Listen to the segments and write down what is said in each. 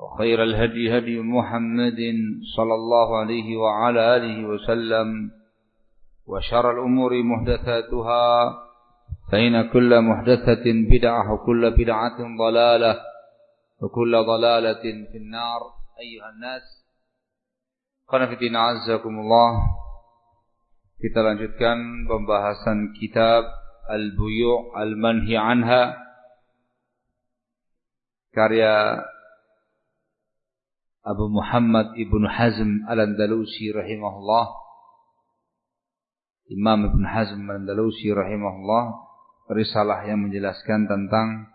وخير الهدي هدي محمد صلى الله عليه وعلى آله وسلم وشر الأمور محدثاتها فإن كل محدثة بدعة وكل بدعة ضلالة وكل ضلالة في النار. أيها الناس قنفتنا عزكم الله kita lanjutkan pembahasan kitab Al-Buyu' Al-Manhi Anha karya Abu Muhammad Ibn Hazm Al-Andalusi rahimahullah Imam Ibn Hazm Al-Andalusi rahimahullah risalah yang menjelaskan tentang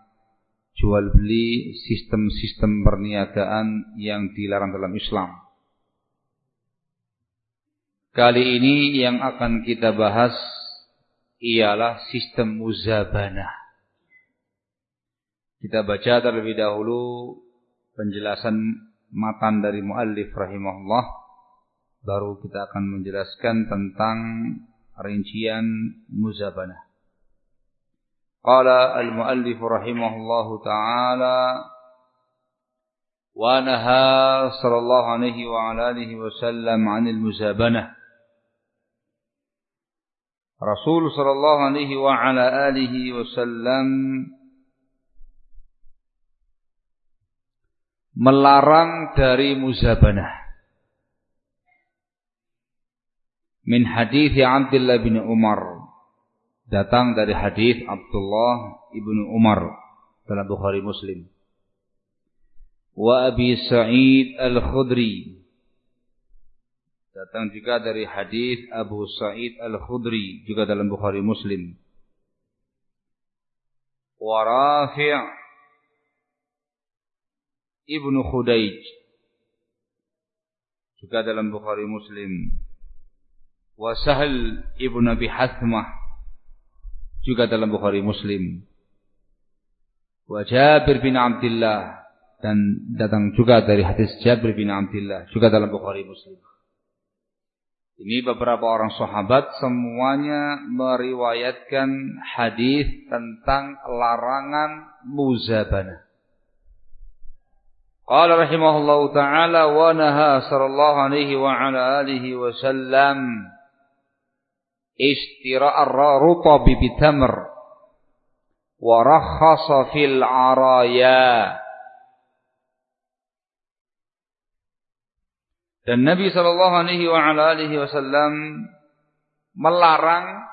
jual beli sistem-sistem perniagaan yang dilarang dalam Islam. Kali ini yang akan kita bahas ialah sistem muzabana. Kita baca terlebih dahulu penjelasan matan dari muallif rahimahullah baru kita akan menjelaskan tentang rincian muzabana. Qala al-muallif rahimahullah taala wa naha sallallahu alaihi wa ala alihi wasallam 'anil muzabana. Rasul sallallahu alaihi wa ala alihi wasallam melarang dari muzabanah. Min hadis Abdullah bin Umar. Datang dari hadis Abdullah ibnu Umar dalam Bukhari Muslim. Wa Abi Sa'id Al-Khudri. Datang juga dari hadis Abu Sa'id Al-Khudri juga dalam Bukhari Muslim. Wa Rafi' Ibnu Khudaij. Juga dalam Bukhari Muslim. Wa Sahal Ibnu Abi Hathmah. Juga dalam Bukhari Muslim. Wa Jabir bin Abdullah dan datang juga dari hadis Jabir bin Abdullah juga dalam Bukhari Muslim. Ini beberapa orang sahabat semuanya meriwayatkan hadis tentang larangan Qala rahimahullahu taala wa naha sallallahu alaihi wa ala alihi wa sallam istira'ar rutab bi wa rakhasa fil araya. Dan Nabi sallallahu alaihi wa ala alihi wasallam melarang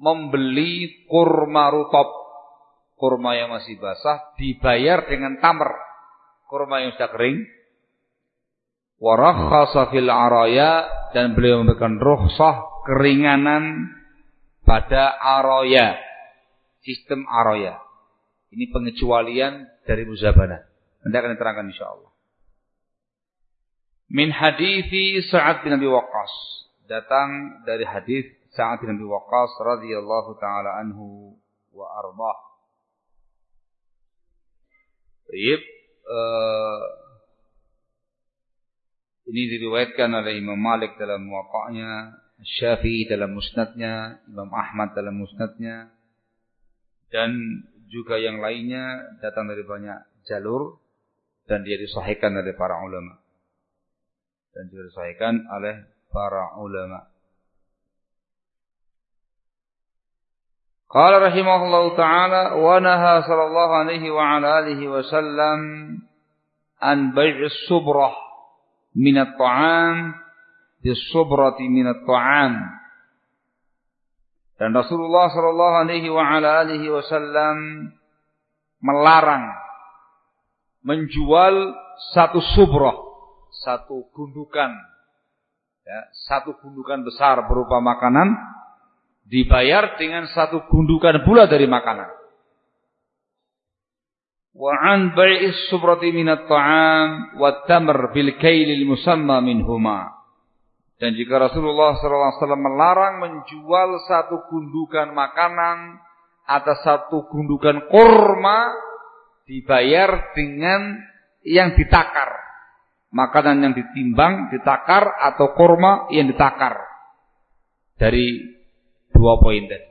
membeli kurma rutop. Kurma yang masih basah dibayar dengan tamr kurma yang sudah kering. Warakhasa fil araya dan beliau memberikan rukhsah keringanan pada araya. Sistem araya. Ini pengecualian dari muzabana. Nanti akan diterangkan insyaallah. Min hadithi Sa'ad bin Abi Waqqas. Datang dari hadis Sa'ad bin Abi Waqqas radhiyallahu taala anhu wa arbah. Baik, uh, ini diriwayatkan oleh Imam Malik dalam muwatta'nya, Syafi'i dalam musnadnya, Imam Ahmad dalam musnadnya, dan juga yang lainnya datang dari banyak jalur dan dia disahihkan oleh para ulama. Dan juga disahihkan oleh para ulama. Qala رحمه taala wa naha sallallahu alaihi wa ala alihi وسلم an بيع subrah من الطعام بالصبرة bis-subrati ta'am. Dan Rasulullah sallallahu alaihi wa ala alihi wasallam melarang menjual satu subrah, satu gundukan ya, satu gundukan besar berupa makanan dibayar dengan satu gundukan pula dari makanan. Wa an bai'is subrati minat ta'am wa tamr bil kailil musamma minhuma. Dan jika Rasulullah SAW melarang menjual satu gundukan makanan atas satu gundukan kurma dibayar dengan yang ditakar. Makanan yang ditimbang, ditakar atau kurma yang ditakar. Dari dua poin tadi.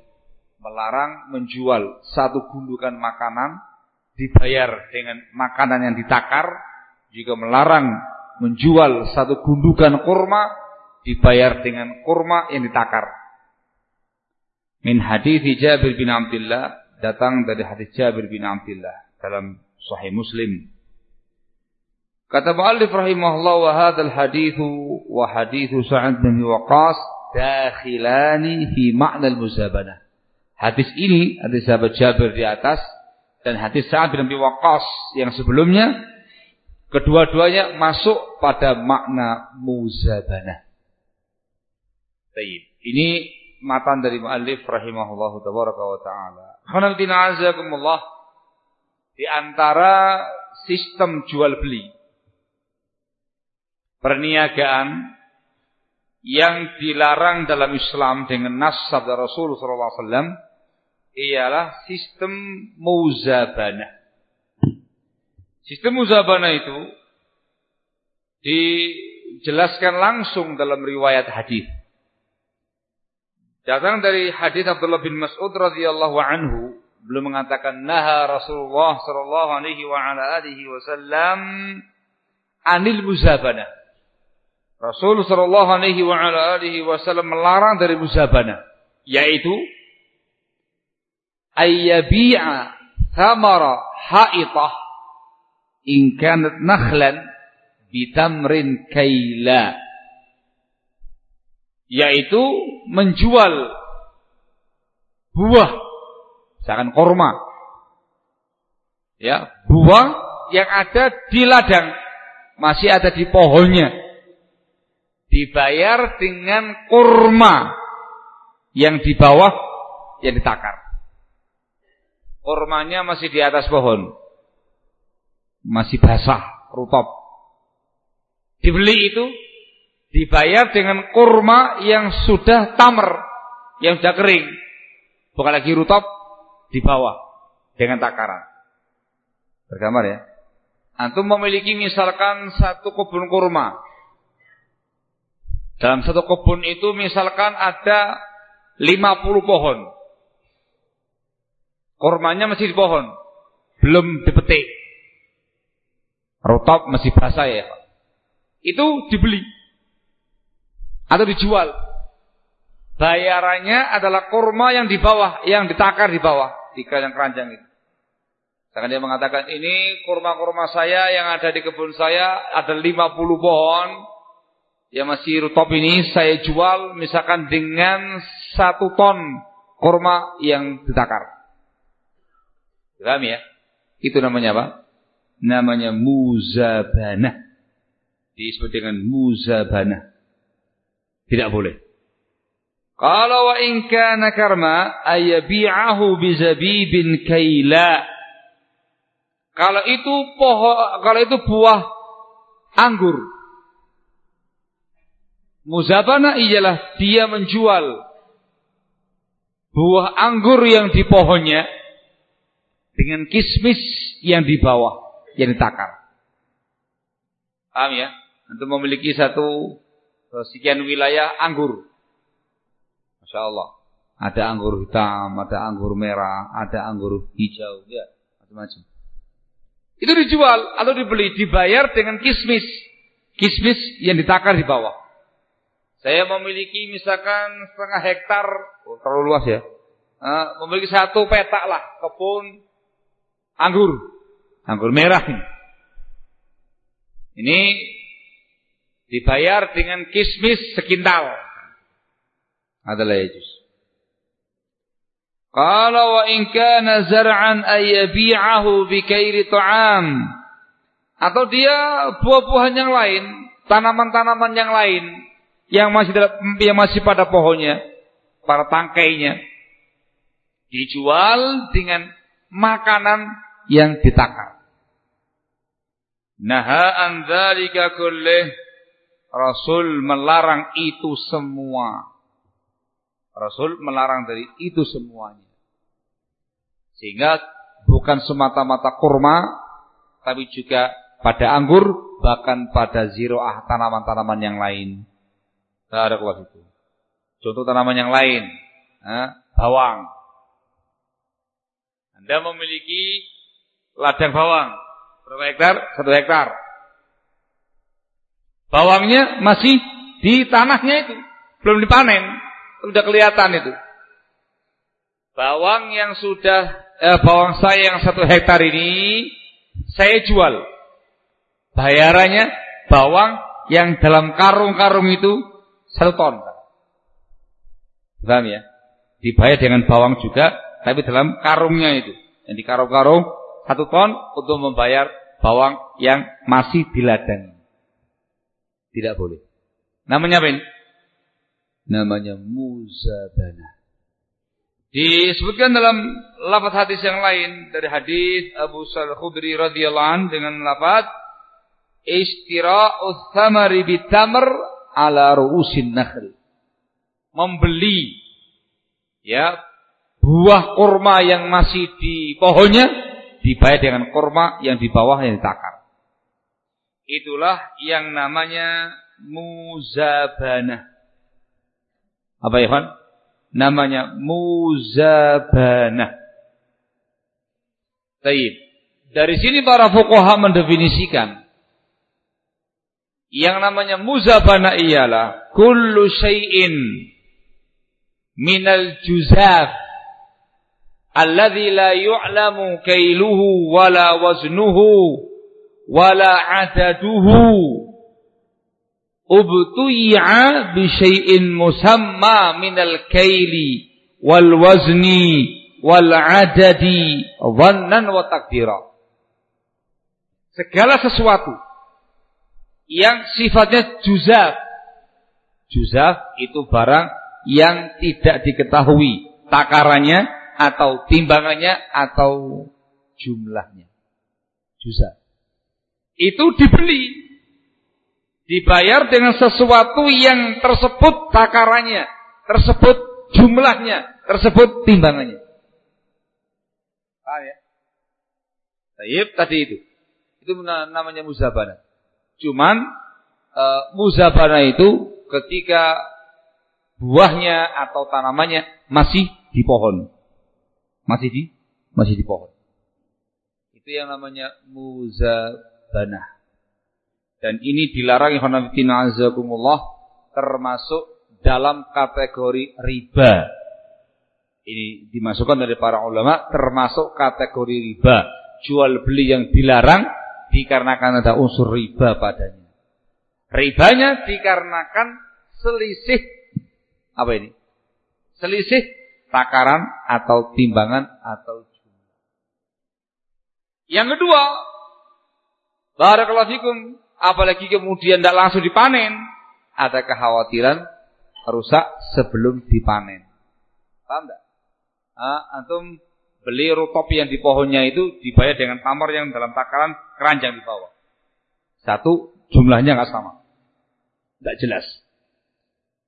Melarang menjual satu gundukan makanan dibayar dengan makanan yang ditakar. Juga melarang menjual satu gundukan kurma dibayar dengan kurma yang ditakar. Min hadis Jabir bin Abdullah datang dari hadis Jabir bin Abdullah dalam Sahih Muslim. Kata Mu'allif rahimahullah wa hadzal hadithu wa hadithu Sa'ad bin Waqqas dakhilani fi makna al-muzabana. Hadis ini, hadis sahabat Jabir di atas dan hadis Sa'ad bin Abi Waqqas yang sebelumnya kedua-duanya masuk pada makna muzabana. Baik. Ini matan dari muallif rahimahullah tabaraka wa taala. Khanatina azakumullah di antara sistem jual beli perniagaan yang dilarang dalam Islam dengan nas sabda Rasul wasallam ialah sistem muzabana. Sistem muzabana itu dijelaskan langsung dalam riwayat hadis. Datang dari hadis Abdullah bin Mas'ud radhiyallahu anhu belum mengatakan naha Rasulullah sallallahu alaihi wa ala alihi wasallam anil muzabana. Rasul sallallahu alaihi wa ala alihi wasallam melarang dari musabana yaitu ayyabi'a thamara haitah in kanat nakhlan bitamrin kaila yaitu menjual buah misalkan korma ya buah yang ada di ladang masih ada di pohonnya dibayar dengan kurma yang di bawah yang ditakar. Kurmanya masih di atas pohon. Masih basah, rutop. Dibeli itu dibayar dengan kurma yang sudah tamer, yang sudah kering. Bukan lagi rutop di bawah dengan takaran. Bergambar ya. Antum memiliki misalkan satu kebun kurma dalam satu kebun itu misalkan ada 50 pohon. Kormanya masih di pohon. Belum dipetik. Rotop masih basah ya. Itu dibeli. Atau dijual. Bayarannya adalah kurma yang di bawah. Yang ditakar di bawah. Di keranjang-keranjang itu. Karena dia mengatakan ini kurma-kurma saya yang ada di kebun saya ada 50 pohon yang masih rutop ini saya jual misalkan dengan satu ton kurma yang ditakar. Paham ya? Itu namanya apa? Namanya muzabana. Disebut dengan muzabana. Tidak boleh. Kalau wa in kana karma ayabi'ahu bizabibin kaila Kalau itu pohon, kalau itu buah anggur. Muzabana ialah dia menjual buah anggur yang di pohonnya dengan kismis yang di bawah, yang ditakar. Paham ya? Untuk memiliki satu sekian wilayah anggur. Masya Allah. Ada anggur hitam, ada anggur merah, ada anggur hijau, ya macam-macam. Itu dijual atau dibeli, dibayar dengan kismis. Kismis yang ditakar di bawah. Saya memiliki misalkan setengah hektar, oh, terlalu luas ya. Uh, memiliki satu petak lah kebun anggur, anggur merah ini. Ini dibayar dengan kismis sekintal. Adalah ya Qala wa in kana zar'an ayyabi'ahu bi kairi ta'am. Atau dia buah-buahan yang lain, tanaman-tanaman yang lain yang masih yang masih pada pohonnya, pada tangkainya dijual dengan makanan yang ditakar. Naha an dzalika kullih Rasul melarang itu semua. Rasul melarang dari itu semuanya. Sehingga bukan semata-mata kurma, tapi juga pada anggur, bahkan pada ziroah tanaman-tanaman yang lain. Kelas itu. Contoh tanaman yang lain, eh, bawang. Anda memiliki ladang bawang, berapa hektar? Satu hektar. Bawangnya masih di tanahnya itu, belum dipanen, sudah kelihatan itu. Bawang yang sudah eh, bawang saya yang satu hektar ini saya jual. Bayarannya bawang yang dalam karung-karung itu satu ton. Paham ya? Dibayar dengan bawang juga, tapi dalam karungnya itu. Yang di karung-karung satu ton untuk membayar bawang yang masih di ladang. Tidak boleh. Namanya apa? Namanya muzabana. Disebutkan dalam lafaz hadis yang lain dari hadis Abu Sa'id Khudri radhiyallahu an dengan lafaz istira'u thamari bitamr ala ru'usin nakhl. Membeli ya buah kurma yang masih di pohonnya dibayar dengan kurma yang di bawah yang ditakar. Itulah yang namanya muzabana. Apa ya, Pak? namanya muzabana. Taib. Dari sini para fuqaha mendefinisikan yang namanya muzabana ialah kullu syai'in minal juzaf alladhi la yu'lamu kailuhu wala waznuhu wala adaduhu ubtuyi'a bi syai'in musamma minal kaili wal wazni wal adadi dhannan wa takdira. Segala sesuatu yang sifatnya juzaf. Juzaf itu barang yang tidak diketahui takarannya atau timbangannya atau jumlahnya. Juzaf. Itu dibeli Dibayar dengan sesuatu yang tersebut takarannya, tersebut jumlahnya, tersebut timbangannya. Paham ya? Tayyib tadi itu. Itu namanya muzabana. Cuman e, muzabana itu ketika buahnya atau tanamannya masih di pohon. Masih di masih di pohon. Itu yang namanya muzabana. Dan ini dilarang ikhwanafiddina azakumullah termasuk dalam kategori riba. Ini dimasukkan dari para ulama termasuk kategori riba. Jual beli yang dilarang dikarenakan ada unsur riba padanya. Ribanya dikarenakan selisih apa ini? Selisih takaran atau timbangan atau jumlah. Yang kedua, barakallahu fikum apalagi kemudian tidak langsung dipanen, ada kekhawatiran rusak sebelum dipanen. Paham tidak? Ah, antum beli rotopi yang di pohonnya itu dibayar dengan tamar yang dalam takaran keranjang di bawah. Satu, jumlahnya nggak sama. Tidak jelas.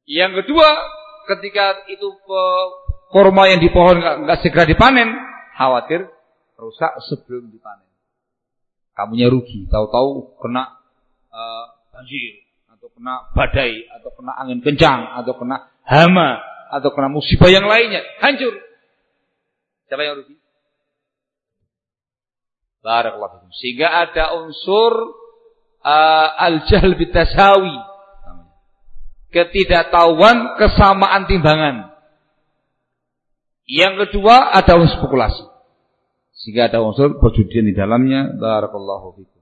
Yang kedua, ketika itu korma yang di pohon nggak segera dipanen, khawatir rusak sebelum dipanen. Kamunya rugi, tahu-tahu kena uh, banjir atau kena badai atau kena angin kencang atau kena hama atau kena musibah yang lainnya, hancur. Siapa yang rugi? Barakallahu Sehingga ada unsur uh, al-jahl bitasawi. Ketidaktahuan kesamaan timbangan. Yang kedua ada unsur spekulasi. Sehingga ada unsur perjudian di dalamnya. Barakallahu fikum.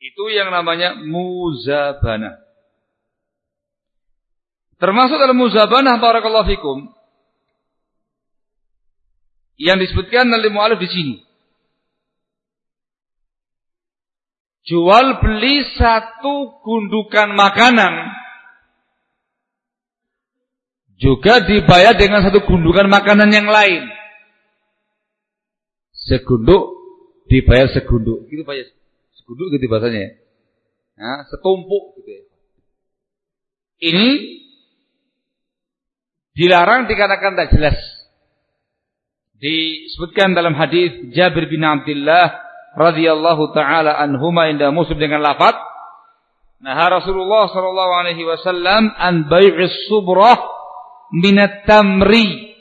Itu yang namanya muzabana. Termasuk dalam muzabana barakallahu fikum yang disebutkan oleh mu'alif di sini. Jual beli satu gundukan makanan juga dibayar dengan satu gundukan makanan yang lain. Segunduk dibayar segunduk. Gitu bayar segunduk gitu bahasanya. Nah, setumpuk gitu ya. Ini dilarang dikatakan tak jelas disebutkan dalam hadis Jabir bin Abdullah radhiyallahu taala anhuma inda Muslim dengan lafaz Nah Rasulullah sallallahu alaihi wasallam an bai'is subrah min at-tamri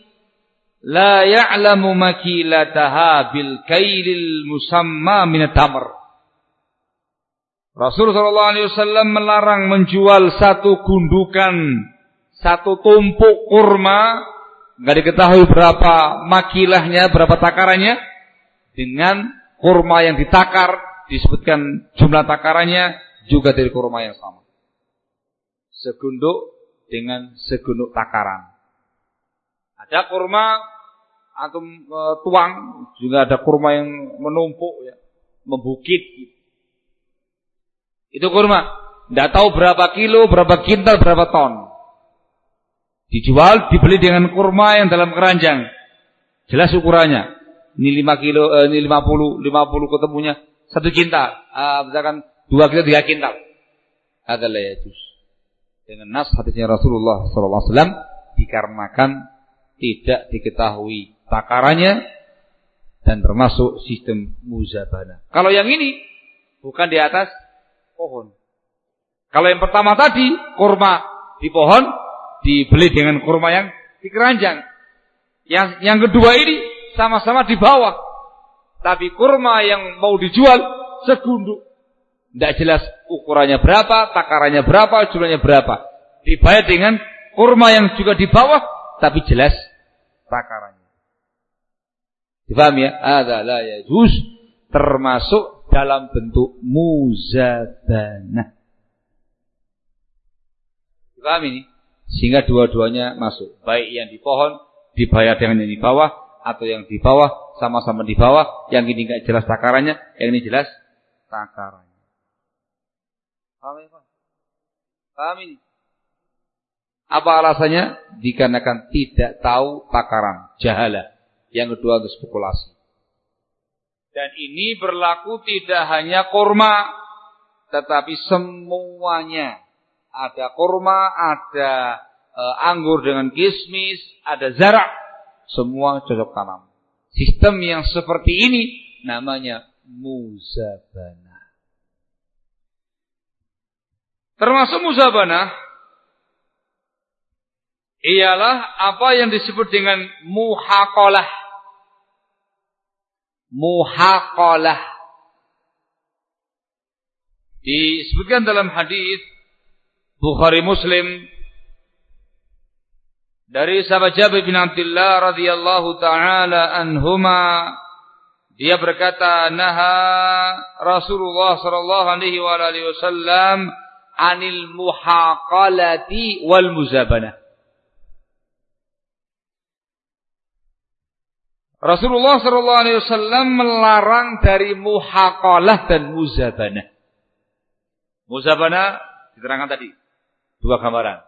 la ya'lamu makilataha bil kailil musamma min at-tamr Rasul sallallahu alaihi wasallam melarang menjual satu gundukan satu tumpuk kurma nggak diketahui berapa makilahnya, berapa takarannya dengan kurma yang ditakar disebutkan jumlah takarannya juga dari kurma yang sama. Segunduk dengan segunduk takaran. Ada kurma atau e, tuang, juga ada kurma yang menumpuk ya, membukit Itu kurma. Tidak tahu berapa kilo, berapa kintal, berapa ton. Dijual, dibeli dengan kurma yang dalam keranjang. Jelas ukurannya. Ini 5 kilo, eh, ini 50, 50 ketemunya satu kintal. Ah, misalkan 2 kilo, 3 kintal. Adalah ya. Dengan nas hadisnya Rasulullah SAW dikarenakan tidak diketahui takarannya dan termasuk sistem muzabana. Kalau yang ini bukan di atas pohon. Kalau yang pertama tadi kurma di pohon dibeli dengan kurma yang di keranjang. Yang yang kedua ini sama-sama di bawah. Tapi kurma yang mau dijual segunduk. Tidak jelas ukurannya berapa, takarannya berapa, jumlahnya berapa. Dibayar dengan kurma yang juga di bawah, tapi jelas takarannya. Difahami ya? Adalah ya juz termasuk dalam bentuk muzabana. Difahami ini? Sehingga dua-duanya masuk. Baik yang di pohon dibayar dengan yang di bawah atau yang di bawah sama-sama di bawah. Yang ini enggak jelas takarannya, yang ini jelas takarannya. Paham ya, Pak? Paham ini? Apa alasannya? Dikarenakan tidak tahu takaran, jahala. Yang kedua spekulasi. Dan ini berlaku tidak hanya kurma, tetapi semuanya ada kurma, ada e, anggur dengan kismis, ada zarak, semua cocok tanam. Sistem yang seperti ini namanya muzabana. Termasuk muzabana ialah apa yang disebut dengan muhaqalah. Muhaqalah. Disebutkan dalam hadis Bukhari Muslim. Dari sahabat Jabir bin Abdullah radhiyallahu taala anhuma dia berkata naha Rasulullah sallallahu alaihi wa alihi wasallam anil muhaqalati wal muzabana Rasulullah sallallahu alaihi wasallam melarang dari muhaqalah dan muzabana. Muzabana diterangkan tadi Dua gambaran.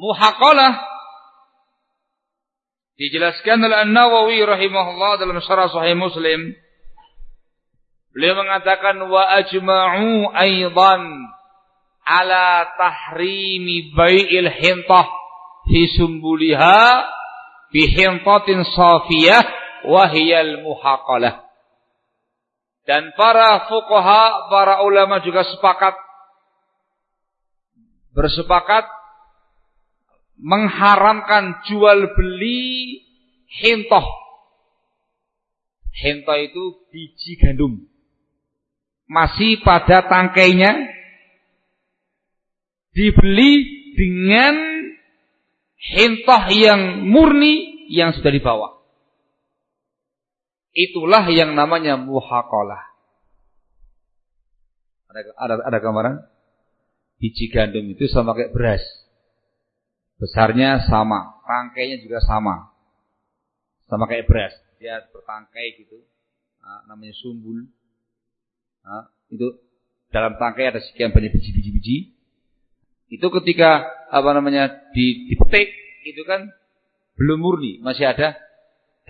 Muhaqalah Dijelaskan oleh An-Nawawi rahimahullah dalam syarah Sahih Muslim. Beliau mengatakan wa ajma'u aidan ala tahrimi bai'il hintah fi sumbuliha bi hintatin safiyah wa hiyal muhaqalah. Dan para fuqaha, para ulama juga sepakat bersepakat mengharamkan jual beli hintoh. Hintoh itu biji gandum. Masih pada tangkainya dibeli dengan hintoh yang murni yang sudah dibawa. Itulah yang namanya muhakolah. Ada, ada, ada gambaran? Biji gandum itu sama kayak beras. Besarnya sama, rangkainya juga sama. Sama kayak beras. Dia bertangkai gitu. Nah, namanya sumbul. Nah, itu dalam tangkai ada sekian banyak biji-biji-biji. Itu ketika apa namanya dipetik itu kan belum murni, masih ada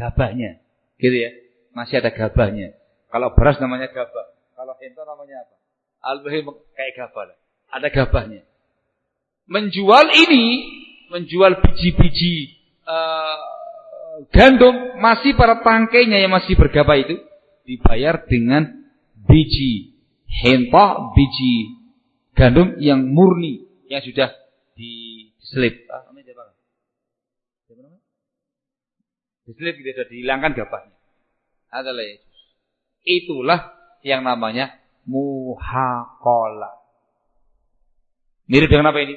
gabahnya. Gitu ya. Masih ada gabahnya. Kalau beras namanya gabah. Kalau ento namanya apa? Al-bahim kayak gabah. Ada gabahnya. Menjual ini menjual biji-biji uh, gandum masih para tangkainya yang masih bergabah itu dibayar dengan biji hentah, biji gandum yang murni yang sudah diselip. Diselip gitu sudah dihilangkan gabahnya. Adalah Itulah yang namanya muhaqala. Mirip dengan apa ini?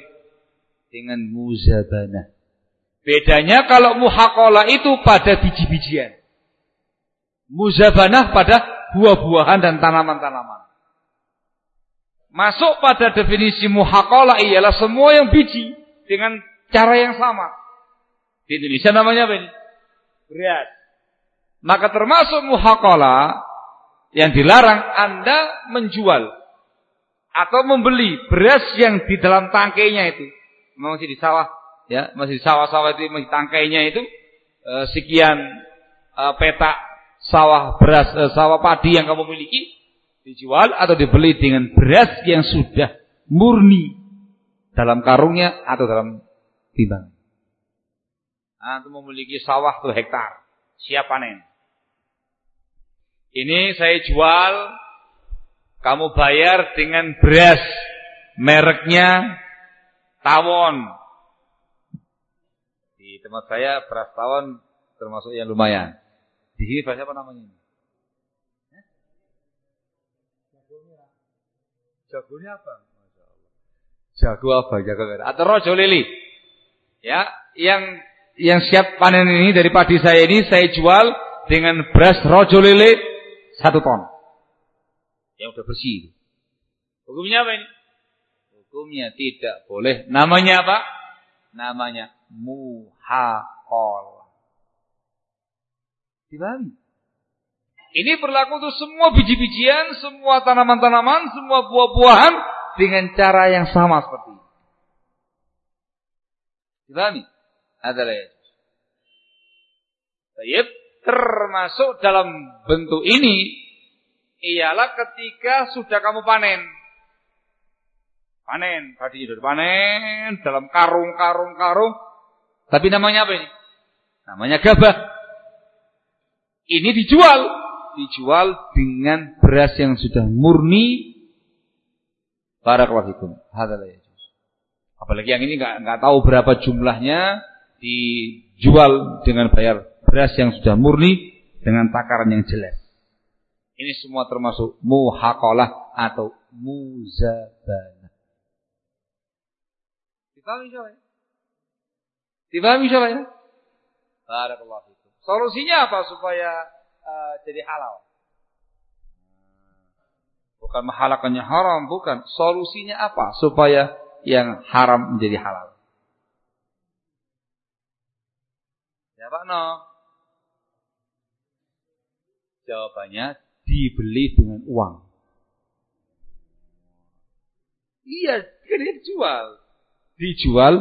dengan muzabanah. Bedanya kalau muhakola itu pada biji-bijian. Muzabanah pada buah-buahan dan tanaman-tanaman. Masuk pada definisi muhakola ialah semua yang biji dengan cara yang sama. Di Indonesia namanya apa ini? Beras. Maka termasuk muhakola yang dilarang Anda menjual atau membeli beras yang di dalam tangkainya itu masih di sawah ya masih di sawah-sawah itu masih tangkainya itu e, sekian e, petak sawah beras e, sawah padi yang kamu miliki dijual atau dibeli dengan beras yang sudah murni dalam karungnya atau dalam timbang. Nah, itu memiliki sawah tuh hektar siap panen. Ini saya jual, kamu bayar dengan beras mereknya tawon. Di tempat saya beras tawon termasuk yang lumayan. Di sini beras apa namanya? Jagonya apa? Jago apa? Jago merah. Atau rojo lili. Ya, yang yang siap panen ini dari padi saya ini saya jual dengan beras rojo lili satu ton. Yang udah bersih. Hukumnya apa ini? hukumnya tidak boleh. Namanya apa? Namanya muhaqol. Dipahami? Ini berlaku untuk semua biji-bijian, semua tanaman-tanaman, semua buah-buahan dengan cara yang sama seperti ini. Dipahami? Adalah. Baik, termasuk dalam bentuk ini ialah ketika sudah kamu panen. Panen, padi sudah panen dalam karung-karung-karung. Tapi namanya apa ini? Namanya gabah. Ini dijual, dijual dengan beras yang sudah murni. Barakallahu Hadalah ya. Apalagi yang ini nggak nggak tahu berapa jumlahnya dijual dengan bayar beras yang sudah murni dengan takaran yang jelas. Ini semua termasuk muhaqalah atau muzaban. Dipahami siapa ya? Dipahami siapa ya? Barakallahu. Solusinya apa supaya uh, jadi halal? Bukan menghalakannya haram, bukan. Solusinya apa supaya yang haram menjadi halal? Ya Pak No. Jawabannya dibeli dengan uang. Iya, kan jual dijual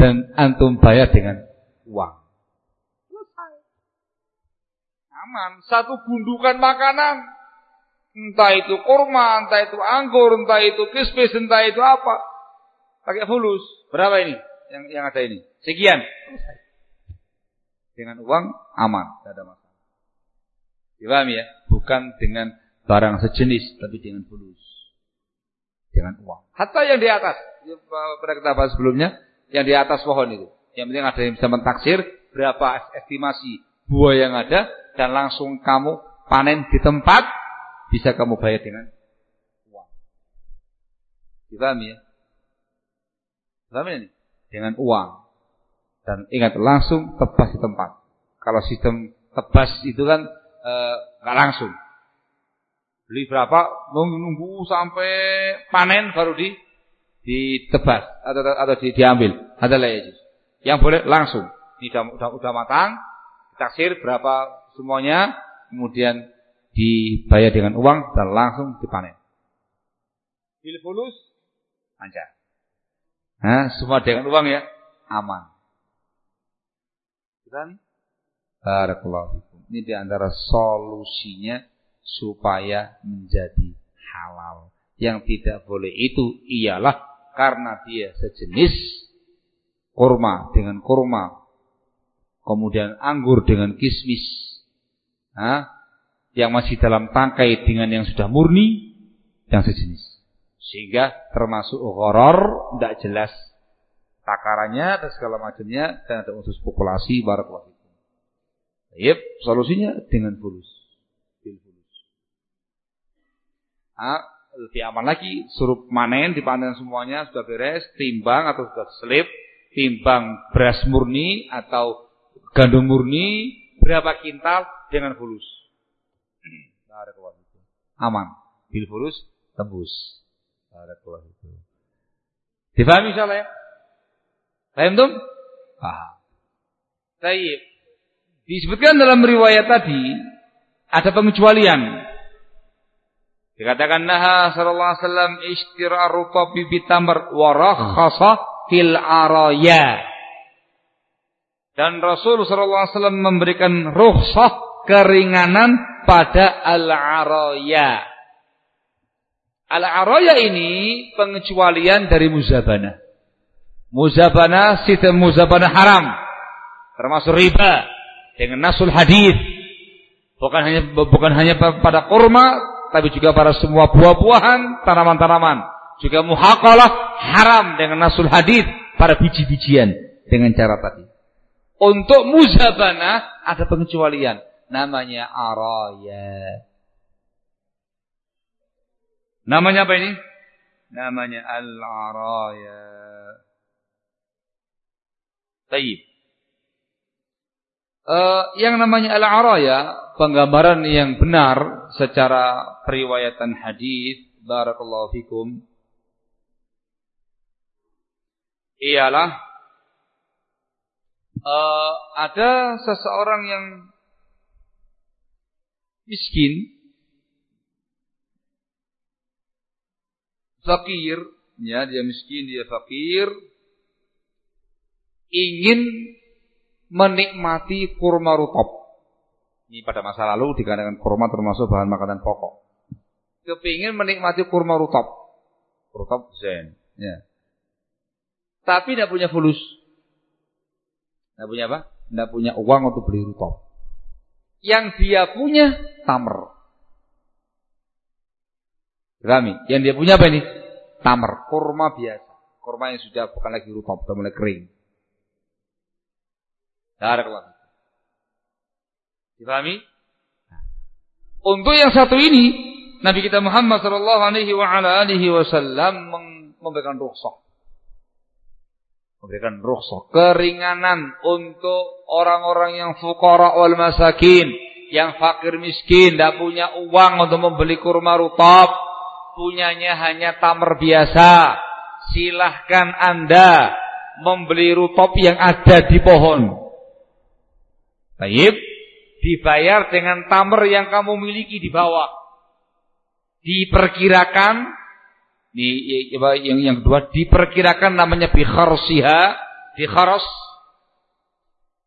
dan antum bayar dengan uang. Selesai. aman. Satu gundukan makanan, entah itu kurma, entah itu anggur, entah itu kismis, entah itu apa, pakai fulus. Berapa ini yang yang ada ini? Sekian. Dengan uang aman, tidak ada masalah. Dipahami ya? Bukan dengan barang sejenis, tapi dengan fulus. Dengan uang. Hatta yang di atas. Pada kita bahas sebelumnya, yang di atas pohon itu. Yang penting ada yang bisa mentaksir berapa estimasi buah yang ada dan langsung kamu panen di tempat bisa kamu bayar dengan uang. Dipahami ya? Dipahami ini? Dengan uang. Dan ingat langsung tebas di tempat. Kalau sistem tebas itu kan nggak e, langsung. Beli berapa? Nunggu sampai panen baru di ditebas atau atau di, diambil. Ada lagi. Yang boleh langsung. Ini udah, udah, udah matang, taksir berapa semuanya, kemudian dibayar dengan uang dan langsung dipanen. Bil fulus lancar. Nah, semua dengan uang ya, aman. Nih. Barakallahu Ini di antara solusinya supaya menjadi halal. Yang tidak boleh itu ialah karena dia sejenis kurma dengan kurma, kemudian anggur dengan kismis, yang masih dalam tangkai dengan yang sudah murni, yang sejenis. Sehingga termasuk horor, tidak jelas takarannya dan segala macamnya dan ada unsur populasi barakallahu Yep, solusinya dengan fulus. Bil fulus. Ah, lebih aman lagi, suruh panen, dipanen semuanya sudah beres, timbang atau sudah selip, timbang beras murni atau gandum murni berapa kintal dengan fulus. Aman. Bil fulus tembus. Difahami insyaallah ya? Paham tuh? Paham. Baik. Disebutkan dalam riwayat tadi ada pengecualian. Dikatakan Naha sallallahu alaihi wasallam istira rutabi bitamr wa rakhasa fil araya. Dan Rasul sallallahu alaihi wasallam memberikan rukhsah keringanan pada al-araya. Al-araya ini pengecualian dari muzabana. Muzabana sistem muzabana haram. Termasuk riba dengan nasul hadis. Bukan hanya bukan hanya pada kurma tapi juga pada semua buah-buahan, tanaman-tanaman. Juga muhakalah haram dengan nasul hadis pada biji-bijian dengan cara tadi. Untuk muzabana ada pengecualian. Namanya araya. Namanya apa ini? Namanya al-araya. Taib. Uh, yang namanya al-araya, penggambaran yang benar secara periwayatan hadis, barakallahu fikum, ialah uh, ada seseorang yang miskin, fakir, ya dia miskin, dia fakir, ingin menikmati kurma rutop. Ini pada masa lalu dikatakan kurma termasuk bahan makanan pokok. Kepingin menikmati kurma rutop. Rutop zen. Ya. Tapi tidak punya fulus. Tidak punya apa? Tidak punya uang untuk beli rutop. Yang dia punya tamer. Rami. Yang dia punya apa ini? Tamer. Kurma biasa. Kurma yang sudah bukan lagi rutop. Sudah mulai kering. Barakallahu. Dipahami? Untuk yang satu ini, Nabi kita Muhammad sallallahu alaihi wa ala alihi wasallam memberikan rukhsah. Memberikan rukhsah, keringanan untuk orang-orang yang fuqara wal masakin, yang fakir miskin, tidak punya uang untuk membeli kurma rutab, punyanya hanya tamar biasa. Silahkan Anda membeli rutop yang ada di pohon. Baik, dibayar dengan tamer yang kamu miliki di bawah. Diperkirakan yang yang kedua diperkirakan namanya bikharsiha, bikharos.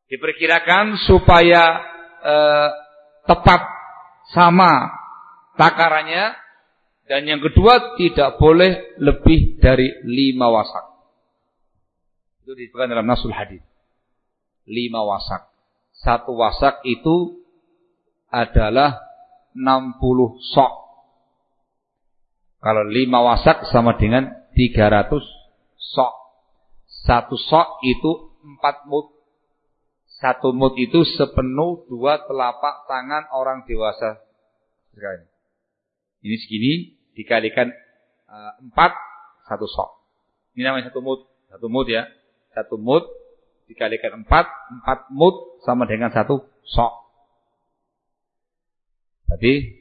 Diperkirakan supaya eh, tepat sama takarannya dan yang kedua tidak boleh lebih dari lima wasak. Itu disebutkan dalam nasul hadis. Lima wasak. Satu wasak itu adalah 60 sok. Kalau lima wasak sama dengan 300 sok. Satu sok itu empat mut. Satu mut itu sepenuh dua telapak tangan orang dewasa. Ini segini dikalikan uh, empat satu sok. Ini namanya satu mut. Satu mut ya. Satu mut dikalikan empat. Empat mut sama dengan satu sok. Jadi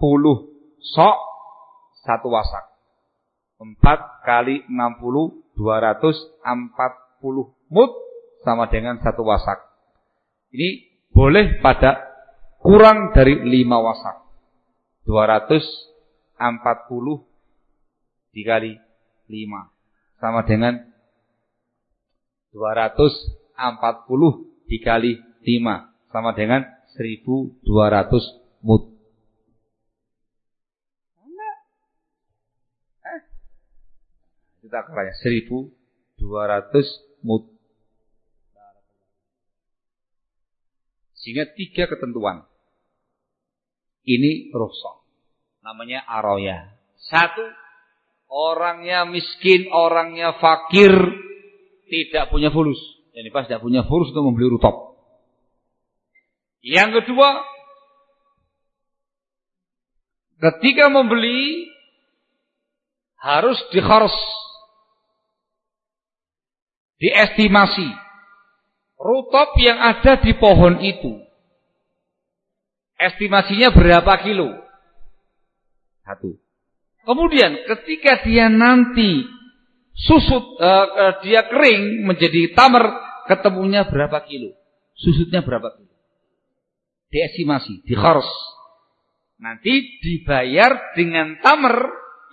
puluh sok satu wasak. Empat kali enam puluh dua ratus empat puluh mut sama dengan satu wasak. Ini boleh pada kurang dari lima wasak. 240 dikali 5 sama dengan 240 dikali 5 sama dengan 1200 mut. Eh? Kita keranya 1200 mut. Sehingga tiga ketentuan. Ini rukhsah. Namanya aroya. Satu, orangnya miskin, orangnya fakir, tidak punya fulus. Jadi pas tidak punya fulus untuk membeli rutop. Yang kedua, ketika membeli harus dikhars. Diestimasi rutop yang ada di pohon itu. Estimasinya berapa kilo? Satu. Kemudian ketika dia nanti susut, uh, dia kering menjadi tamar, ketemunya berapa kilo? Susutnya berapa kilo? Diestimasi, di khars. Nanti dibayar dengan tamar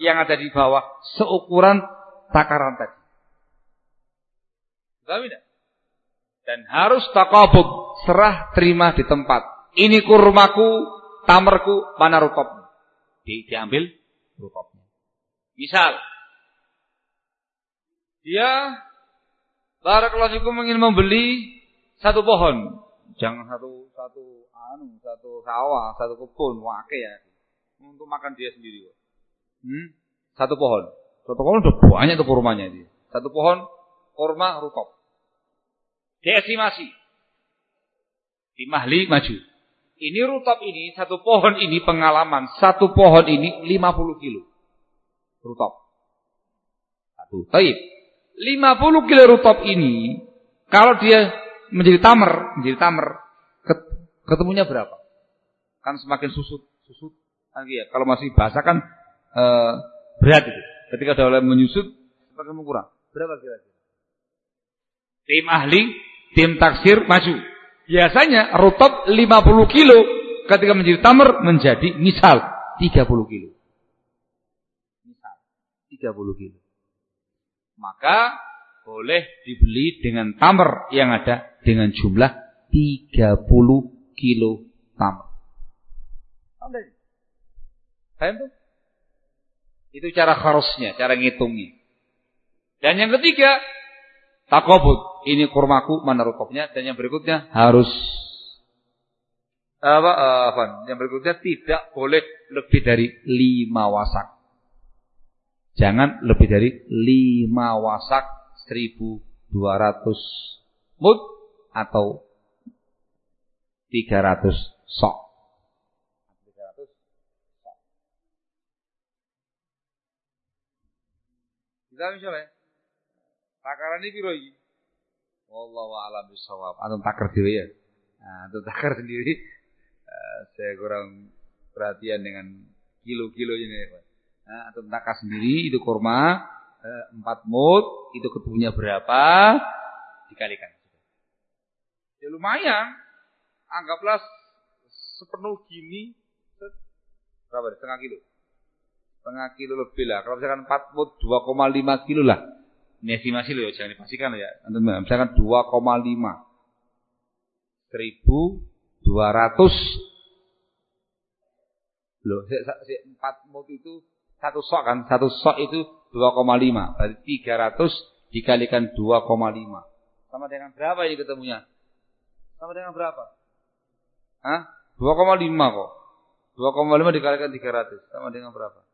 yang ada di bawah seukuran takaran tadi. Tidak? Dan harus takabud, serah terima di tempat. Ini kurmaku, tamerku, mana rukopnya. Di, diambil rukopnya. Misal, dia Barakallahu fikum ingin membeli satu pohon. Jangan satu satu anu, satu sawah, satu kebun, wake ya. Untuk makan dia sendiri. Hmm? Satu pohon. Satu pohon udah banyak tuh kurmanya dia. Satu pohon kurma rukop. Diestimasi. Di mahli maju. Ini rutop ini, satu pohon ini pengalaman. Satu pohon ini 50 kilo. Rutop. Satu. Taib. 50 kilo rutop ini, kalau dia menjadi tamer, menjadi tamer, ketemunya berapa? Kan semakin susut, susut. Lagi ya. Kalau masih basah kan e, berat itu. Ketika sudah mulai menyusut, semakin mengurang. Berapa kira-kira? Tim ahli tim taksir maju. Biasanya rutop 50 kilo ketika menjadi tamar menjadi misal 30 kilo. Misal 30 kilo. Maka boleh dibeli dengan tamar yang ada dengan jumlah 30 kilo tamar. Paham tuh? Itu cara kharusnya, cara ngitungnya. Dan yang ketiga, takobut. Ini kurmaku mana rukuknya dan yang berikutnya harus apa, apa yang berikutnya tidak boleh lebih dari lima wasak. Jangan lebih dari lima wasak seribu dua ratus mud atau tiga ratus sok. Kita misalnya Takaran ini piro iki? Wallahu a'lam bishawab. Antum takar dhewe ya. Nah, antum takar sendiri. Uh, saya kurang perhatian dengan kilo-kilo ini, Pak. Nah, antum takar sendiri itu kurma uh, empat mut, itu ketubuhnya berapa? Dikalikan. Ya lumayan. Anggaplah sepenuh gini berapa? Setengah kilo. Setengah kilo lebih lah. Kalau misalkan 4 mut 2,5 kilo lah. Ini estimasi loh, jangan dipastikan ya. Misalkan 2,5. 1200 200 loh, empat mut itu satu sok kan, satu sok itu 2,5. Berarti 300 dikalikan 2,5. Sama dengan berapa ini ketemunya? Sama dengan berapa? Hah? 2,5 kok. 2,5 dikalikan 300 sama dengan berapa?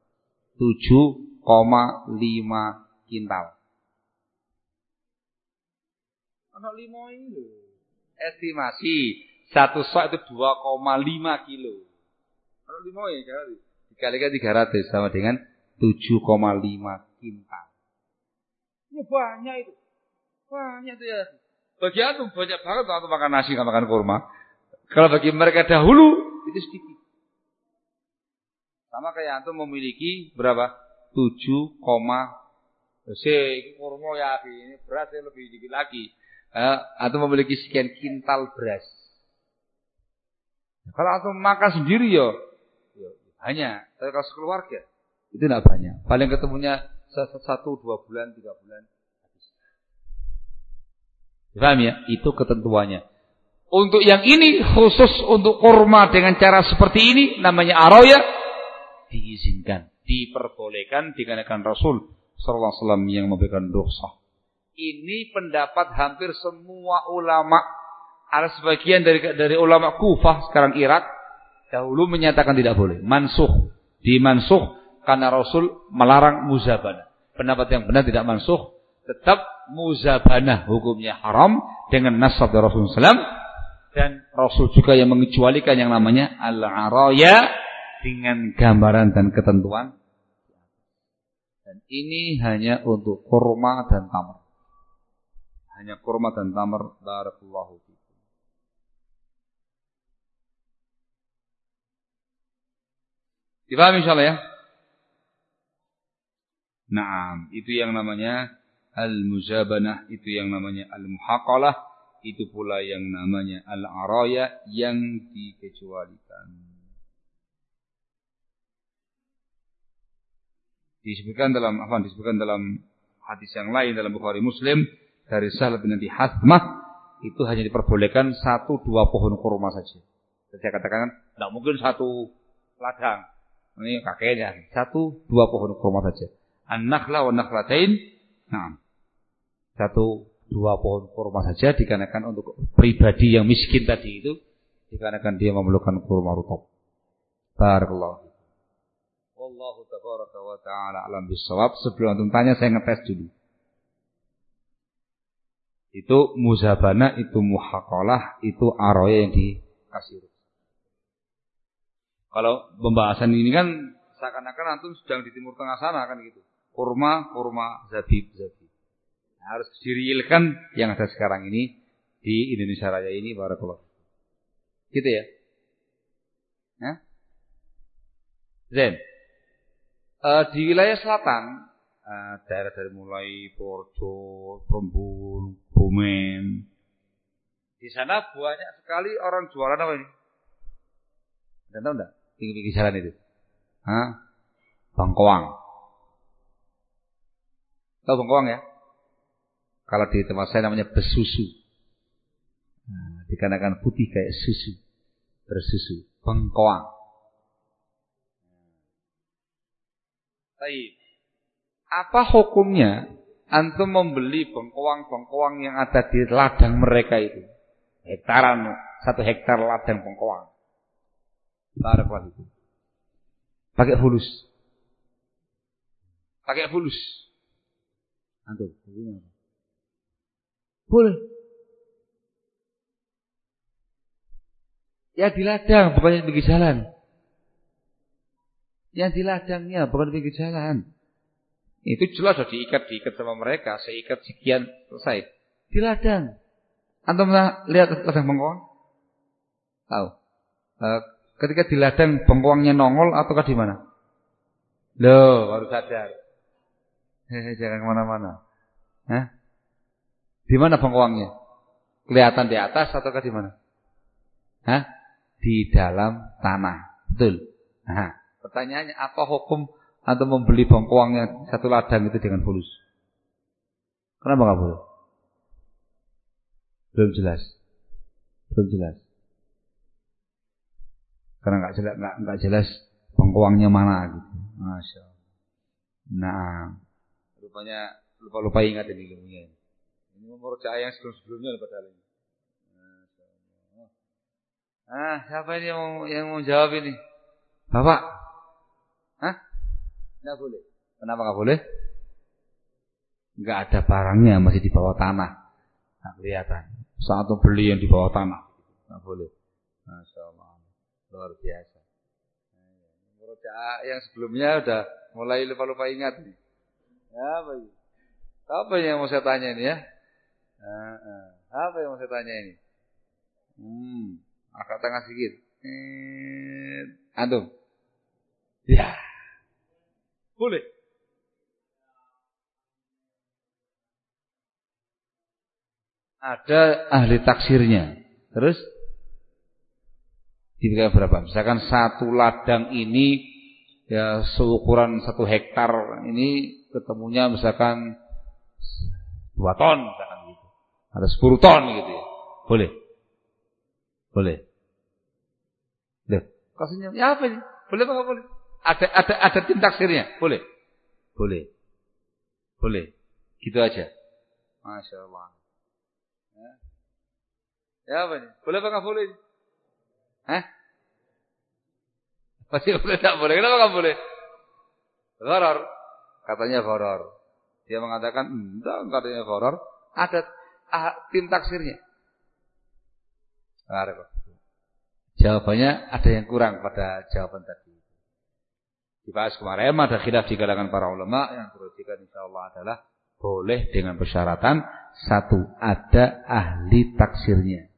7,5 kintal. Anak lima ini Estimasi satu sok itu 2,5 kilo. Anak lima ini kali. Dikalikan 300 sama dengan 7,5 kintal. Ini banyak itu. Banyak itu ya. Bagi antum banyak banget waktu makan nasi, makan kurma. Kalau bagi mereka dahulu itu sedikit. Sama kayak antum memiliki berapa? 7, C kurma ya ini beras lebih dikit lagi. Eh, antum memiliki sekian kintal beras. Kalau antum makan sendiri ya, ya hanya. Tapi kalau sekeluarga itu tidak banyak. Paling ketemunya satu, dua bulan, tiga bulan. Paham ya? Itu ketentuannya. Untuk yang ini khusus untuk kurma dengan cara seperti ini namanya aroya diizinkan, diperbolehkan dikarenakan Rasul sallallahu alaihi wasallam yang memberikan dosa. Ini pendapat hampir semua ulama. Ada sebagian dari dari ulama Kufah sekarang Irak dahulu menyatakan tidak boleh. Mansuh, dimansuh karena Rasul melarang muzabana. Pendapat yang benar tidak mansuh, tetap muzabana hukumnya haram dengan nas sabda Rasulullah SAW dan Rasul juga yang mengecualikan yang namanya al-araya dengan gambaran dan ketentuan. Dan ini hanya untuk kurma dan tamar. Hanya kurma dan tamar. Barakallahu Dipahami insyaallah ya? Nah, itu yang namanya al-muzabanah, itu yang namanya al-muhaqalah, itu pula yang namanya al-araya yang dikecualikan. Disebutkan dalam apa? Disebutkan dalam hadis yang lain dalam Bukhari Muslim dari Sahal bin Abi Hasmah itu hanya diperbolehkan satu dua pohon kurma saja. Saya katakan tidak mungkin satu ladang. Ini kakeknya satu dua pohon kurma saja. An-nakhla wa nakhlatain. Nah, satu dua pohon kurma saja dikarenakan untuk pribadi yang miskin tadi itu dikarenakan dia memerlukan kurma rutop. Barakallahu. Wallahu tabaraka wa ta'ala alam bisawab. Sebelum antum tanya saya ngetes dulu. Itu muzabana, itu muhakalah, itu aroya yang dikasih. Kalau pembahasan ini kan seakan-akan antum sedang di timur tengah sana kan gitu. Kurma, kurma, zabib, zabib harus dirilkan yang ada sekarang ini di Indonesia Raya ini barakallah. Gitu ya? Ya? Zen. Uh, di wilayah selatan, uh, daerah dari mulai Porjo, Prombul, Bumen, di sana banyak sekali orang jualan apa ini? Anda tahu enggak? Pinggir-pinggir jalan itu. Hah? Bangkoang. Tahu bangkoang ya? Kalau di tempat saya namanya besusu. Nah, dikarenakan putih kayak susu. Bersusu. Bengkoang. Baik. Apa hukumnya antum membeli bengkoang-bengkoang yang ada di ladang mereka itu? Hektaran, satu hektar ladang bengkoang. Barakallahu itu. Pakai fulus. Pakai fulus. Antum, apa? Boleh. Ya di ladang, bukan di pinggir jalan. Yang di ladangnya, bukan di pinggir jalan. Itu jelas sudah diikat, diikat sama mereka. Saya ikat sekian, selesai. Di ladang. Antum lihat ladang bengkoang? Tahu. E, ketika di ladang bengkoangnya nongol ataukah di mana? Loh, baru sadar. Hehe, jangan ke mana-mana. Hah? Di mana bengkoangnya? Kelihatan di atas atau di mana? Hah? Di dalam tanah. Betul. Nah, pertanyaannya apa hukum atau membeli bengkoangnya satu ladang itu dengan fulus? Kenapa nggak boleh? Belum jelas. Belum jelas. Karena nggak jelas nggak nggak jelas bengkoangnya mana gitu. Masya Allah. Nah, rupanya lupa-lupa ingat ini ilmunya. Ini memercaya yang sebelum-sebelumnya padahal ini. Ah, siapa ini yang mau, yang mau jawab ini? Bapak? Hah? Enggak boleh. Kenapa enggak boleh? Enggak ada barangnya masih di bawah tanah. Enggak kelihatan. Saat beli yang di bawah tanah. Enggak boleh. Masya Allah. Luar biasa. Menurut yang sebelumnya udah mulai lupa-lupa ingat nih. Ya, apa ini? Apa yang mau saya tanya ini ya? Apa yang mau saya tanya ini? Hmm. Angkat tangan sedikit. Eh, antum. Ya. Boleh. Ada ahli taksirnya. Terus diberikan berapa? Misalkan satu ladang ini ya seukuran satu hektar ini ketemunya misalkan dua ton misalkan gitu. Ada sepuluh ton gitu ya. Boleh. Boleh. Loh, kasihnya ya apa ini? Boleh apa boleh? Ada ada ada tim taksirnya? Boleh. Boleh. Boleh. Gitu aja. Masya Allah. Ya, ya apa ini? Boleh apa boleh? Hah? Masih boleh tak boleh? Kenapa nggak boleh? Horor. Katanya horor. Dia mengatakan, enggak, katanya horor. Ada ah, tim taksirnya. Nah, Jawabannya ada yang kurang pada jawaban tadi. Dibahas kemarin ada khilaf di kalangan para ulama yang terujikan insyaallah adalah boleh dengan persyaratan satu ada ahli taksirnya.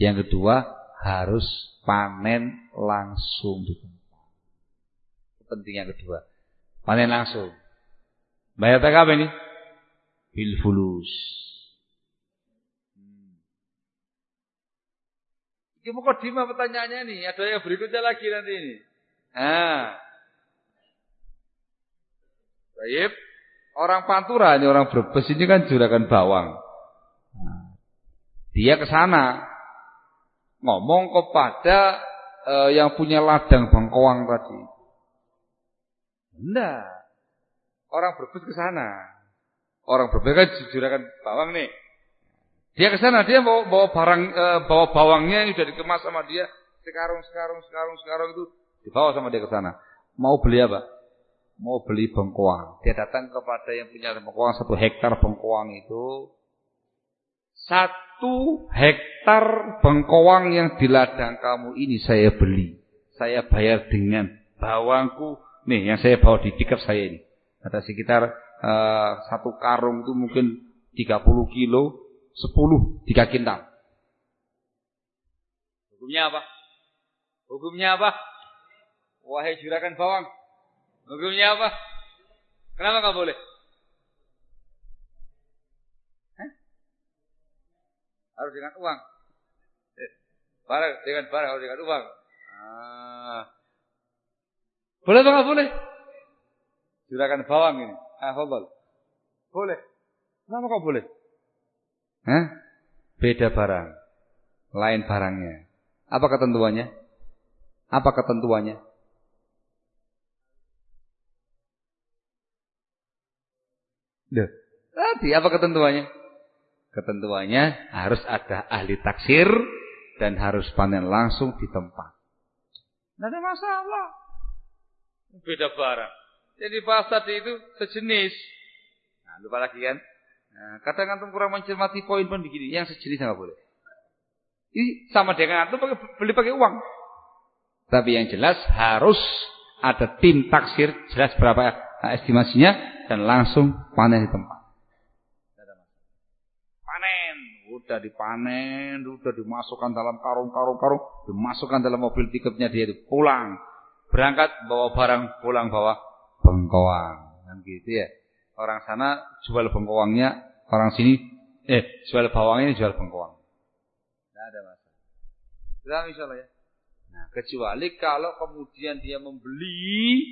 Yang kedua harus panen langsung di tempat. Penting yang kedua. Panen langsung. Bayar apa ini? Bil fulus. Ini mukadimah pertanyaannya nih. Ada yang berikutnya lagi nanti ini. Nah. Baik. Orang Pantura ini orang Brebes ini kan juragan bawang. Nah. Dia ke sana ngomong kepada uh, yang punya ladang bangkoang tadi. Enggak. Orang Brebes ke sana. Orang Brebes kan juragan bawang nih. Dia ke sana, dia bawa, bawa barang, e, bawa bawangnya yang sudah dikemas sama dia, sekarung, sekarung, sekarung, sekarung itu dibawa sama dia ke sana. Mau beli apa? Mau beli bengkoang. Dia datang kepada yang punya bengkoang satu hektar bengkoang itu. Satu hektar bengkoang yang di ladang kamu ini saya beli. Saya bayar dengan bawangku. Nih yang saya bawa di pickup saya ini. Ada sekitar uh, satu karung itu mungkin 30 kilo sepuluh tiga kintal. Hukumnya apa? Hukumnya apa? Wahai juragan bawang. Hukumnya apa? Kenapa nggak boleh? Harus dengan uang. Eh, barang dengan barang harus dengan uang. Ah. Boleh atau nggak boleh? Juragan bawang ini. Ah, boleh. Kenapa kok boleh? Hah? Beda barang. Lain barangnya. Apa ketentuannya? Apa ketentuannya? Duh. Tadi apa ketentuannya? Ketentuannya harus ada ahli taksir dan harus panen langsung di tempat. Tidak ada masalah. Beda barang. Jadi bahas tadi itu sejenis. Nah, lupa lagi kan? Nah, kadang antum kurang mencermati poin-poin begini, yang sejenis nggak boleh. Ini sama dengan antum pakai, beli pakai uang. Tapi yang jelas harus ada tim taksir jelas berapa estimasinya dan langsung panen di tempat. Panen, udah dipanen, udah dimasukkan dalam karung-karung karung, dimasukkan dalam mobil pickupnya dia itu pulang, berangkat bawa barang, pulang bawa bengkoang, kan gitu ya. Orang sana jual bengkoangnya, orang sini eh jual bawangnya jual bengkoang. Tidak ada masalah. Insyaallah ya. Nah, kecuali kalau kemudian dia membeli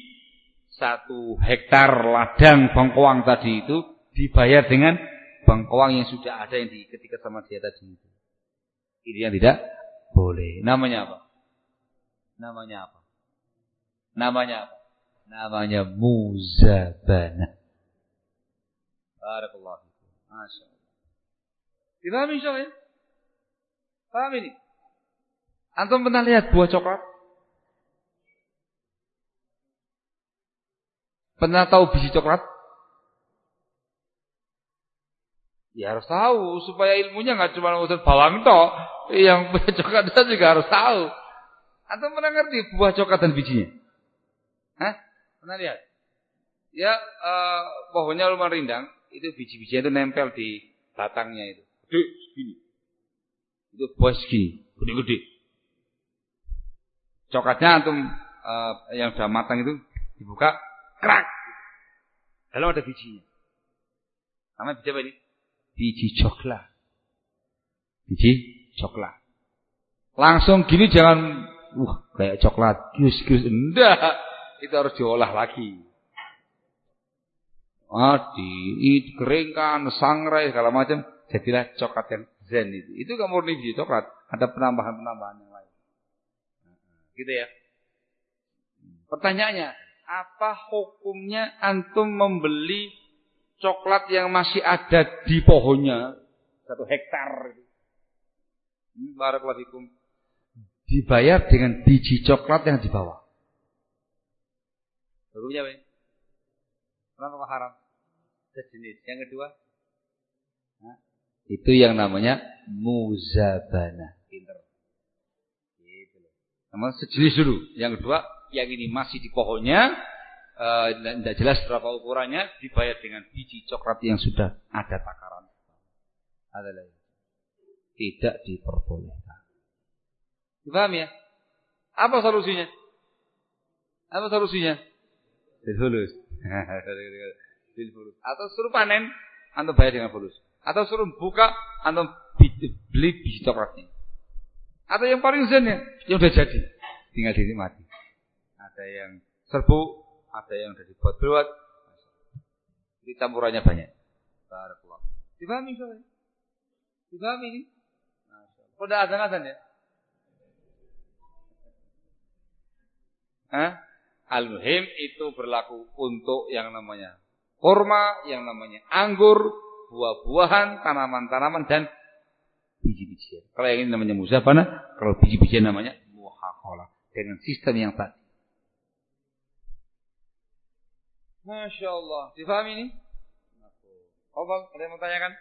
satu hektar ladang bengkoang tadi itu dibayar dengan bengkoang yang sudah ada yang diketika sama dia tadi itu. Ini yang tidak boleh. Namanya apa? Namanya apa? Namanya apa? Namanya muzabana. Barakallahu Masya Allah. Dipahami insya ya? Paham ini? Antum pernah lihat buah coklat? Pernah tahu biji coklat? Ya harus tahu supaya ilmunya nggak cuma urusan bawang toh, yang buah coklat itu juga harus tahu. Antum pernah ngerti buah coklat dan bijinya? Hah? Pernah lihat? Ya uh, pohonnya lumayan rindang, itu biji-bijinya itu nempel di batangnya itu. Gede segini. Itu buah segini, gede-gede. Coklatnya antum uh, yang sudah matang itu dibuka, krak. Dalam ada bijinya. Namanya biji apa ini? Biji coklat. Biji coklat. Langsung gini jangan, wah kayak coklat, kius-kius. Enggak. Itu harus diolah lagi. Ah, di keringkan, sangrai, segala macam. Jadilah coklat yang zen itu. Itu kan murni biji coklat. Ada penambahan-penambahan yang lain. Gitu ya. Pertanyaannya, apa hukumnya antum membeli coklat yang masih ada di pohonnya satu hektar? Hmm, Barakallahu Dibayar dengan biji coklat yang di bawah. Hukumnya apa? Kenapa haram? Sejenis. Yang kedua, itu yang namanya muzabana. Pinter. Gitu. Nama sejenis dulu. Yang kedua, yang ini masih di pohonnya, tidak uh, jelas berapa ukurannya, dibayar dengan biji coklat yang sudah ada takaran. Ada lagi. Tidak diperbolehkan. Dipaham ya? Apa solusinya? Apa solusinya? Dilfulus. Atau suruh panen, atau bayar dengan fulus. Atau suruh buka, atau beli biji coklatnya. Atau yang paling zen ya, yang udah jadi. Tinggal dinikmati. Ada yang serbu, ada yang udah dibuat-buat. Jadi campurannya banyak. Barakallah. Dipahami soalnya? Dipahami ini? Kok ada azan-azan ya? Hah? Al-muhim itu berlaku untuk yang namanya kurma, yang namanya anggur, buah-buahan, tanaman-tanaman dan biji-bijian. Kalau yang ini namanya musabana, kalau biji-bijian namanya muhakhala dengan sistem yang tadi. Masya Allah. Difahami ini? Oh bang, ada yang mau tanyakan?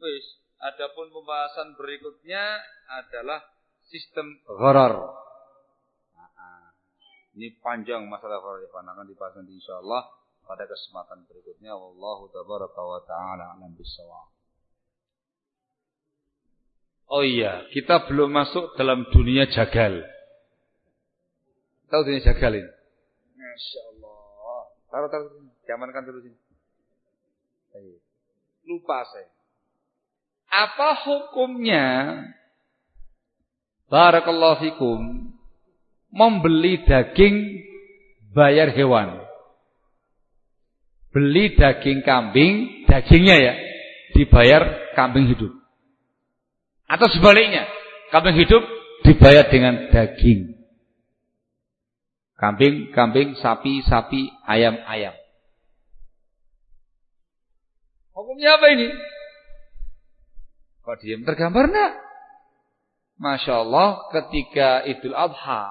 Wis, adapun pembahasan berikutnya adalah sistem gharar. Nah, ini panjang masalah gharar ya, akan dibahas nanti insyaallah pada kesempatan berikutnya. Wallahu tabaraka wa ta'ala alam bisawab. Oh iya, kita belum masuk dalam dunia jagal. Tahu dunia jagal ini? Masya Allah. Taruh, taruh. Diamankan dulu sini. Lupa saya. Apa hukumnya Barakallahu fikum membeli daging bayar hewan. Beli daging kambing, dagingnya ya dibayar kambing hidup. Atau sebaliknya, kambing hidup dibayar dengan daging. Kambing, kambing, sapi, sapi, ayam, ayam. Hukumnya apa ini? Kok diam tergambar nak? Masya Allah ketika Idul Adha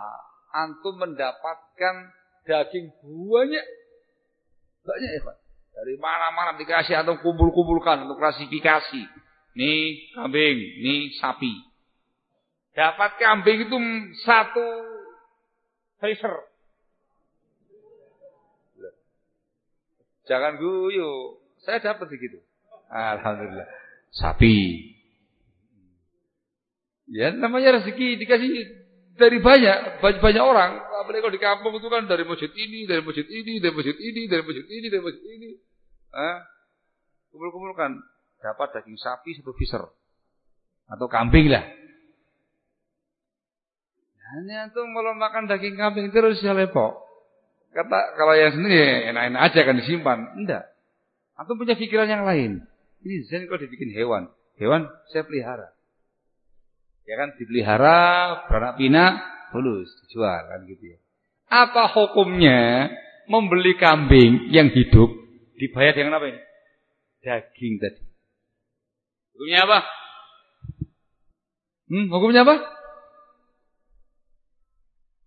antum mendapatkan daging banyak banyak ya Pak. Dari mana-mana dikasih atau kumpul-kumpulkan untuk klasifikasi. Nih kambing, nih sapi. Dapat kambing itu satu freezer. Jangan guyu. Saya dapat begitu. Alhamdulillah. Sapi. Ya namanya rezeki dikasih dari banyak, banyak, banyak orang. Apalagi kalau di kampung itu kan dari masjid ini, dari masjid ini, dari masjid ini, dari masjid ini, dari masjid ini. Ah, kumpul-kumpulkan dapat daging sapi satu fiser atau kambing lah. Hanya tuh kalau makan daging kambing terus ya lepok. Kata kalau yang sendiri enak-enak aja kan disimpan. Enggak. Atau punya pikiran yang lain. Ini zen kalau dibikin hewan. Hewan saya pelihara. Ya kan dipelihara, beranak pinak, fulus, dijual kan gitu ya. Apa hukumnya membeli kambing yang hidup dibayar dengan apa ini? Daging tadi. Hukumnya apa? Hmm, hukumnya apa?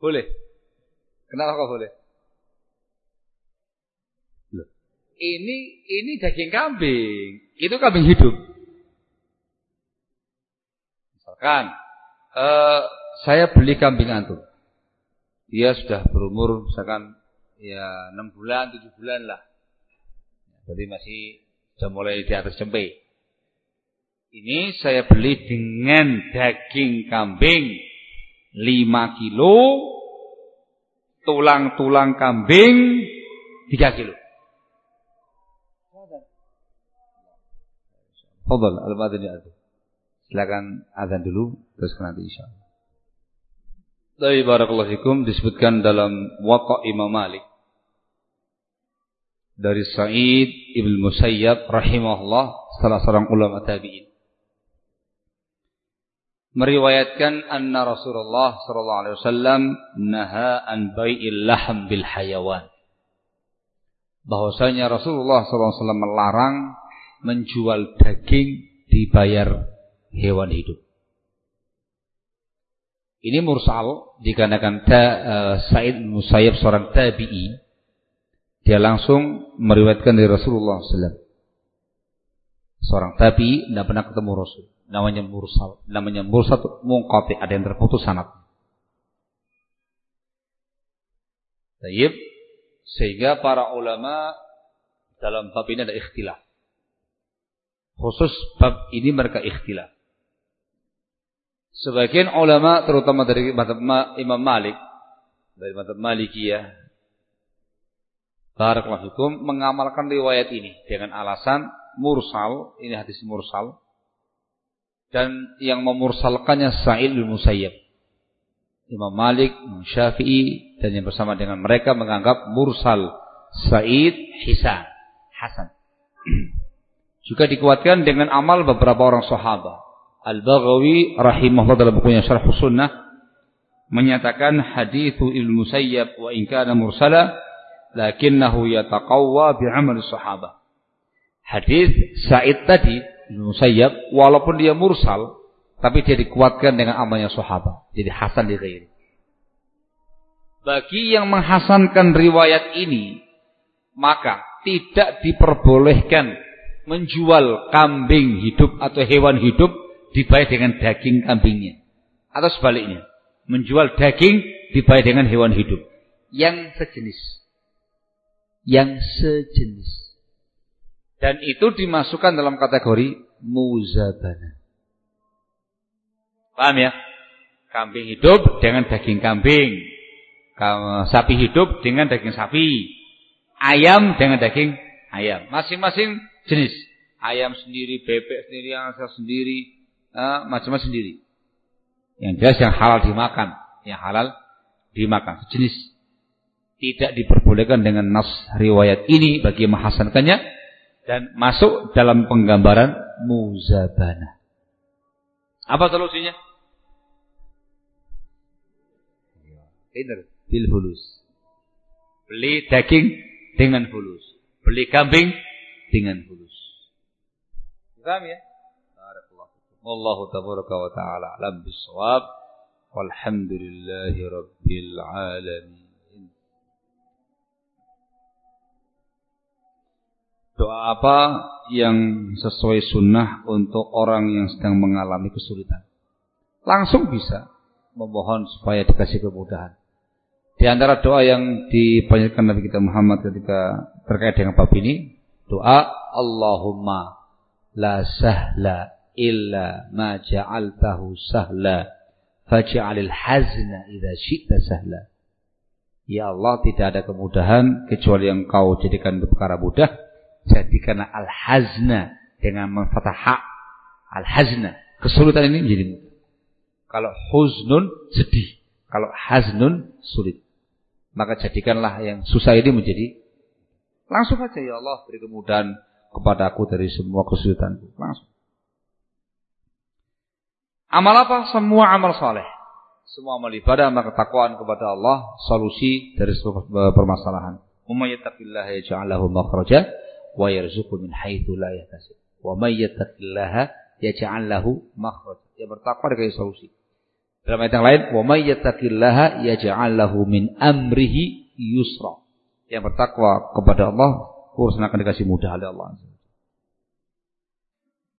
Boleh. Kenapa kok boleh? Loh. Ini ini daging kambing. Itu kambing hidup. Misalkan uh, saya beli kambing antum. Dia sudah berumur misalkan ya 6 bulan, 7 bulan lah. Jadi masih sudah mulai di atas cempe. Ini saya beli dengan daging kambing 5 kilo, tulang-tulang kambing 3 kilo. Fadal, al-madani Silakan azan dulu terus nanti insyaallah. Dari barakallahu fikum disebutkan dalam Waqa Imam Malik. Dari Sa'id Ibn Musayyab rahimahullah salah seorang ulama tabi'in. Meriwayatkan anna Rasulullah sallallahu alaihi wasallam naha an bai'il lahm bil hayawan. Bahwasanya Rasulullah sallallahu alaihi wasallam melarang menjual daging dibayar hewan hidup. Ini mursal dikarenakan ta, uh, Said Musayyib seorang tabi'i dia langsung meriwayatkan dari Rasulullah SAW. Seorang tabi'i tidak pernah ketemu Rasul. Namanya mursal. Namanya mursal mungkati. Ada yang terputus sanat. Sehingga para ulama dalam bab ini ada ikhtilaf. Khusus bab ini mereka ikhtilaf. Sebagian ulama terutama dari Imam Malik dari madhab Malikiyah Barakallahu fikum mengamalkan riwayat ini dengan alasan mursal, ini hadis mursal. Dan yang memursalkannya Sa'id bin Musayyib. Imam Malik, Imam Syafi'i dan yang bersama dengan mereka menganggap mursal Sa'id Hisan, Hasan. Juga dikuatkan dengan amal beberapa orang sahabat. Al-Baghawi rahimahullah dalam bukunya Syarh Sunnah menyatakan hadithu Ibnu Musayyab wa in kana mursala lakinnahu yataqawwa bi'amal sahabah. Hadis Sa'id tadi Ibnu Musayyab walaupun dia mursal tapi dia dikuatkan dengan amalnya sahabat. Jadi hasan di ghairi. Bagi yang menghasankan riwayat ini maka tidak diperbolehkan menjual kambing hidup atau hewan hidup dibayar dengan daging kambingnya. Atau sebaliknya. Menjual daging dibayar dengan hewan hidup. Yang sejenis. Yang sejenis. Dan itu dimasukkan dalam kategori muzabana. Paham ya? Kambing hidup dengan daging kambing. Sapi hidup dengan daging sapi. Ayam dengan daging ayam. Masing-masing jenis. Ayam sendiri, bebek sendiri, angsa sendiri, uh, macam-macam sendiri. Yang jelas yang halal dimakan, yang halal dimakan sejenis. Tidak diperbolehkan dengan nas riwayat ini bagi menghasankannya dan masuk dalam penggambaran muzabana. Apa solusinya? Benar, bil hulus. Beli daging dengan hulus. Beli kambing dengan hulus. Paham ya? Wallahu tabaraka wa ta'ala alam bisawab. Walhamdulillahi rabbil alamin. Doa apa yang sesuai sunnah untuk orang yang sedang mengalami kesulitan? Langsung bisa memohon supaya dikasih kemudahan. Di antara doa yang dipanjatkan Nabi kita Muhammad ketika terkait dengan bab ini, doa Allahumma la sahla illa ma ja'altahu sahla faj'alil hazna idza syi'ta sahla. Ya Allah, tidak ada kemudahan kecuali yang kau jadikan perkara mudah. Jadikanlah al-hazna dengan memfatah ha. Al-hazna. Kesulitan ini menjadi mudah. Kalau huznun sedih. Kalau haznun sulit. Maka jadikanlah yang susah ini menjadi langsung saja ya Allah beri kemudahan kepada aku dari semua kesulitanku. Langsung. Amal apa? Semua amal soleh. semua amal ibadah maka takwaan kepada Allah solusi dari sebuah permasalahan. Umma yattaqillaha yaj'al lahu makhraja wa yarzuqhu min haitsu la yahtasib. Wa may yattaqillaha yaj'al lahu makhraja. Dia bertakwa dengan solusi. Dalam ayat yang lain, wa may yattaqillaha yaj'al lahu min amrihi yusra. Yang bertakwa kepada Allah urusan akan dikasih mudah oleh Allah.